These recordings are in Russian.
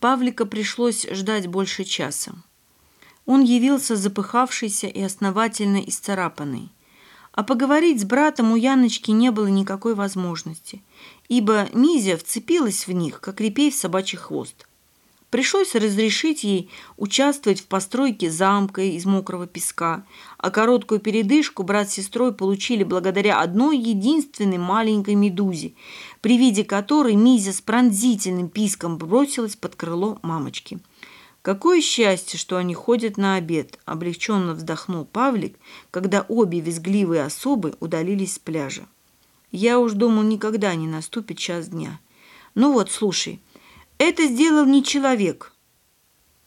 Павлика пришлось ждать больше часа. Он явился запыхавшийся и основательно исцарапанный. А поговорить с братом у Яночки не было никакой возможности, ибо Мизя вцепилась в них, как репей в собачий хвост. Пришлось разрешить ей участвовать в постройке замка из мокрого песка, а короткую передышку брат с сестрой получили благодаря одной единственной маленькой медузе, при виде которой Мизя с пронзительным писком бросилась под крыло мамочки. «Какое счастье, что они ходят на обед!» – облегченно вздохнул Павлик, когда обе визгливые особы удалились с пляжа. «Я уж думал, никогда не наступит час дня. Ну вот, слушай, это сделал не человек.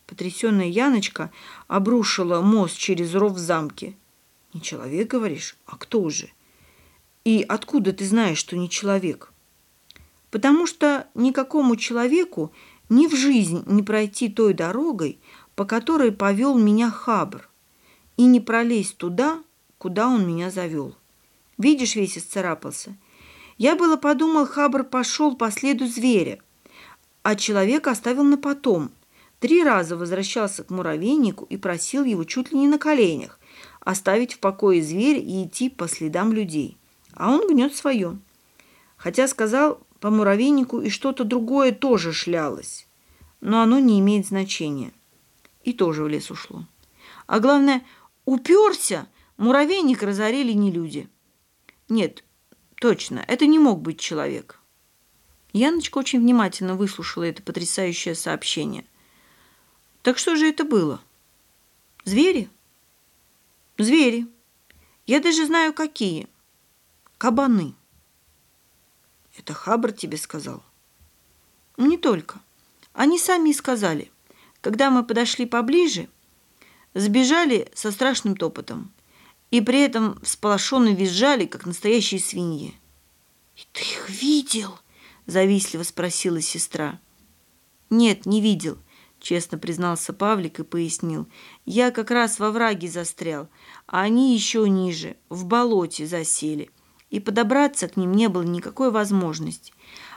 Потрясенная Яночка обрушила мост через ров в замке. Не человек, говоришь? А кто же? И откуда ты знаешь, что не человек? Потому что никакому человеку ни в жизнь не пройти той дорогой, по которой повел меня Хабр, и не пролезть туда, куда он меня завел. Видишь, весь исцарапался. Я было подумал, Хабр пошел по следу зверя, а человека оставил на потом. Три раза возвращался к муравейнику и просил его чуть ли не на коленях оставить в покое зверя и идти по следам людей. А он гнет свое. Хотя сказал по муравейнику и что-то другое тоже шлялось. Но оно не имеет значения. И тоже в лес ушло. А главное, уперся, муравейник разорили не люди. Нет, точно, это не мог быть человек. Яночка очень внимательно выслушала это потрясающее сообщение. Так что же это было? Звери? Звери. Я даже знаю, какие. Кабаны. Это Хабр тебе сказал? Не только. Они сами и сказали. Когда мы подошли поближе, сбежали со страшным топотом и при этом всполошенно визжали, как настоящие свиньи. «И ты их видел?» – завистливо спросила сестра. «Нет, не видел», – честно признался Павлик и пояснил. «Я как раз во враге застрял, а они еще ниже, в болоте засели, и подобраться к ним не было никакой возможности.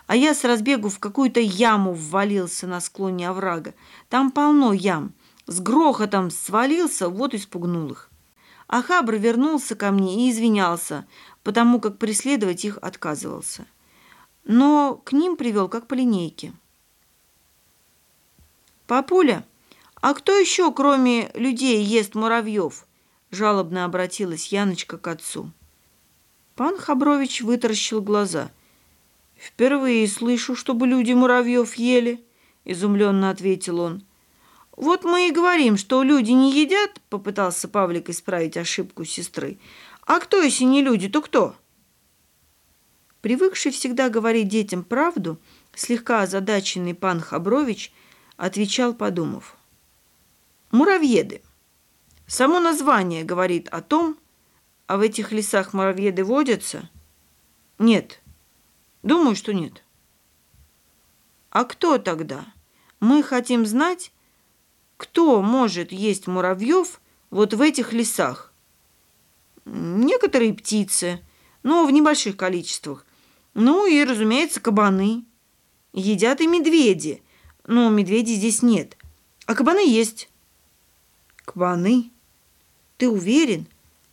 А я с разбегу в какую-то яму ввалился на склоне оврага. Там полно ям. С грохотом свалился, вот и спугнул их. А Хабр вернулся ко мне и извинялся, потому как преследовать их отказывался но к ним привел как по линейке. «Папуля, а кто еще, кроме людей, ест муравьев?» жалобно обратилась Яночка к отцу. Пан Хабрович вытаращил глаза. «Впервые слышу, чтобы люди муравьев ели», — изумленно ответил он. «Вот мы и говорим, что люди не едят», — попытался Павлик исправить ошибку сестры. «А кто, если не люди, то кто?» Привыкший всегда говорить детям правду, слегка озадаченный пан Хабрович отвечал, подумав. «Муравьеды. Само название говорит о том, а в этих лесах муравьеды водятся? Нет. Думаю, что нет. А кто тогда? Мы хотим знать, кто может есть муравьев вот в этих лесах. Некоторые птицы, но в небольших количествах. Ну и, разумеется, кабаны. Едят и медведи. Но медведей здесь нет. А кабаны есть. Кабаны? Ты уверен?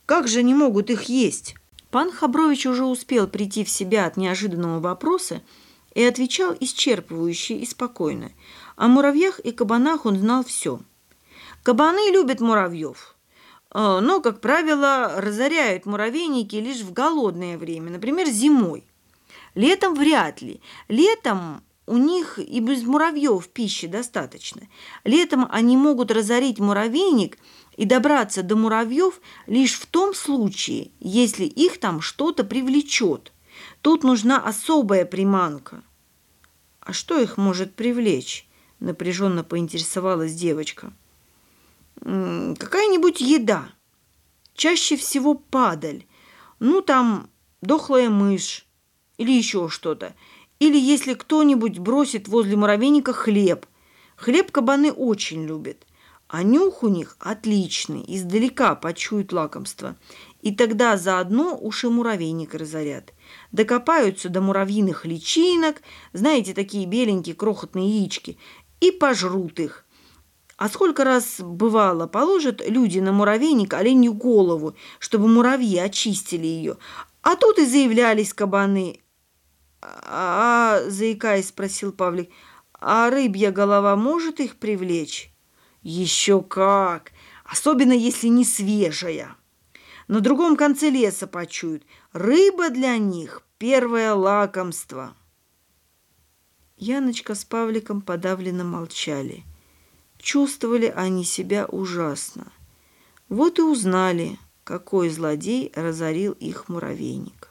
Как же они могут их есть? Пан Хабрович уже успел прийти в себя от неожиданного вопроса и отвечал исчерпывающе и спокойно. О муравьях и кабанах он знал все. Кабаны любят муравьев, э, но, как правило, разоряют муравейники лишь в голодное время, например, зимой. Летом вряд ли. Летом у них и без муравьев пищи достаточно. Летом они могут разорить муравейник и добраться до муравьев лишь в том случае, если их там что-то привлечет. Тут нужна особая приманка. А что их может привлечь? Напряженно поинтересовалась девочка. Какая-нибудь еда. Чаще всего падаль. Ну, там дохлая мышь, или еще что-то. Или если кто-нибудь бросит возле муравейника хлеб. Хлеб кабаны очень любят. А нюх у них отличный, издалека почуют лакомство. И тогда заодно уши муравейник разорят. Докопаются до муравьиных личинок, знаете, такие беленькие крохотные яички, и пожрут их. А сколько раз бывало, положат люди на муравейник оленью голову, чтобы муравьи очистили ее. А тут и заявлялись кабаны. «А, -а заикаясь, спросил Павлик, а рыбья голова может их привлечь? Еще как! Особенно, если не свежая. На другом конце леса почуют. Рыба для них – первое лакомство. Яночка с Павликом подавленно молчали. Чувствовали они себя ужасно. Вот и узнали, какой злодей разорил их муравейник.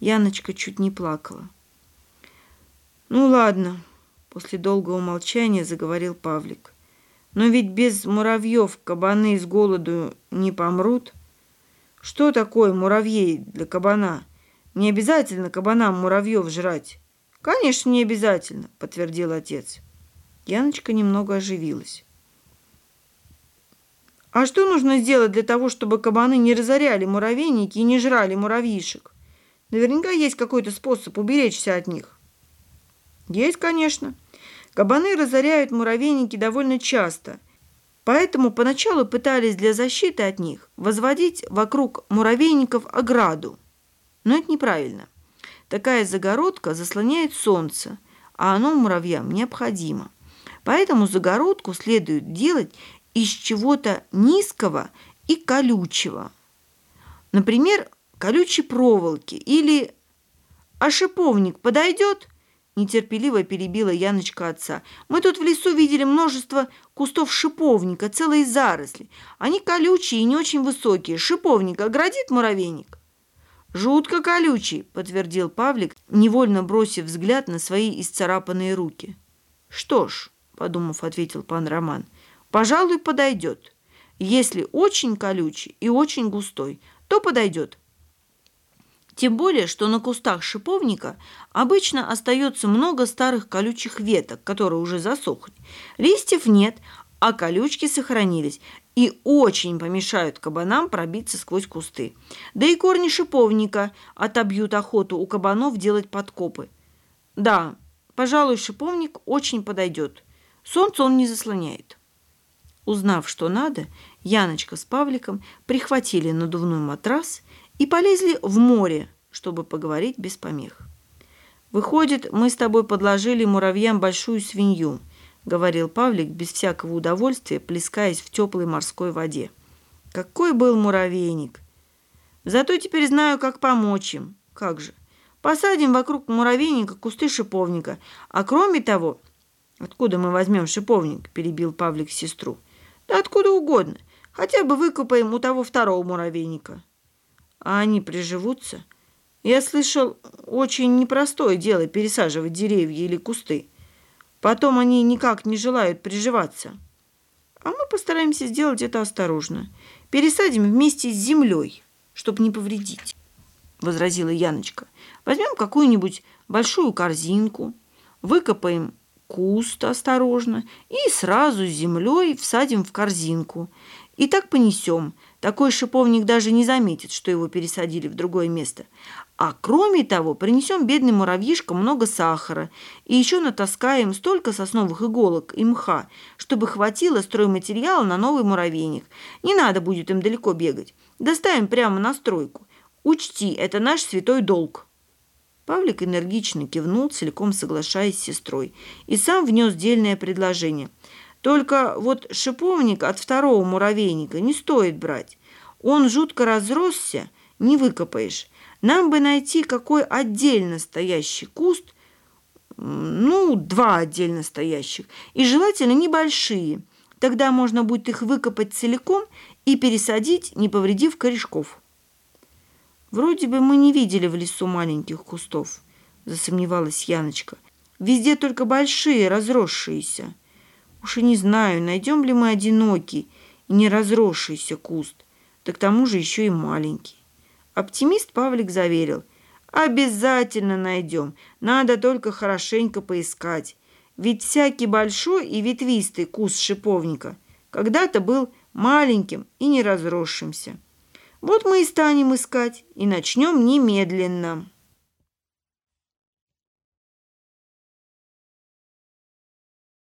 Яночка чуть не плакала. «Ну ладно», – после долгого молчания заговорил Павлик. «Но ведь без муравьев кабаны с голоду не помрут». Что такое муравей для кабана? Не обязательно кабанам муравьев жрать. Конечно, не обязательно, подтвердил отец. Яночка немного оживилась. А что нужно сделать для того, чтобы кабаны не разоряли муравейники и не жрали муравьишек? Наверняка есть какой-то способ уберечься от них. Есть, конечно. Кабаны разоряют муравейники довольно часто – Поэтому поначалу пытались для защиты от них возводить вокруг муравейников ограду. Но это неправильно. Такая загородка заслоняет солнце, а оно муравьям необходимо. Поэтому загородку следует делать из чего-то низкого и колючего. Например, колючей проволоки или «А шиповник подойдет?» Нетерпеливо перебила Яночка отца. «Мы тут в лесу видели множество кустов шиповника, целые заросли. Они колючие и не очень высокие. Шиповник оградит муравейник?» «Жутко колючий», — подтвердил Павлик, невольно бросив взгляд на свои исцарапанные руки. «Что ж», — подумав, ответил пан Роман, — «пожалуй, подойдет. Если очень колючий и очень густой, то подойдет». Тем более, что на кустах шиповника обычно остается много старых колючих веток, которые уже засохли. Листьев нет, а колючки сохранились и очень помешают кабанам пробиться сквозь кусты. Да и корни шиповника отобьют охоту у кабанов делать подкопы. Да, пожалуй, шиповник очень подойдет. Солнце он не заслоняет. Узнав, что надо, Яночка с Павликом прихватили надувной матрас и полезли в море, чтобы поговорить без помех. «Выходит, мы с тобой подложили муравьям большую свинью», — говорил Павлик без всякого удовольствия, плескаясь в теплой морской воде. «Какой был муравейник! Зато теперь знаю, как помочь им. Как же! Посадим вокруг муравейника кусты шиповника. А кроме того...» «Откуда мы возьмем шиповник?» – перебил Павлик сестру. «Да откуда угодно. Хотя бы выкопаем у того второго муравейника». «А они приживутся?» Я слышал, очень непростое дело пересаживать деревья или кусты. Потом они никак не желают приживаться. А мы постараемся сделать это осторожно. Пересадим вместе с землей, чтобы не повредить, — возразила Яночка. Возьмем какую-нибудь большую корзинку, выкопаем куст осторожно и сразу с землей всадим в корзинку. И так понесем. Такой шиповник даже не заметит, что его пересадили в другое место. А кроме того, принесем бедным муравьишкам много сахара и еще натаскаем столько сосновых иголок и мха, чтобы хватило стройматериала на новый муравейник. Не надо будет им далеко бегать. Доставим прямо на стройку. Учти, это наш святой долг». Павлик энергично кивнул, целиком соглашаясь с сестрой, и сам внес дельное предложение. «Только вот шиповник от второго муравейника не стоит брать. Он жутко разросся, не выкопаешь». Нам бы найти какой отдельно стоящий куст, ну, два отдельно стоящих, и желательно небольшие. Тогда можно будет их выкопать целиком и пересадить, не повредив корешков. Вроде бы мы не видели в лесу маленьких кустов, засомневалась Яночка. Везде только большие, разросшиеся. Уж и не знаю, найдем ли мы одинокий и не разросшийся куст, да к тому же еще и маленький. Оптимист Павлик заверил. «Обязательно найдем. Надо только хорошенько поискать. Ведь всякий большой и ветвистый куст шиповника когда-то был маленьким и не разросшимся. Вот мы и станем искать, и начнем немедленно».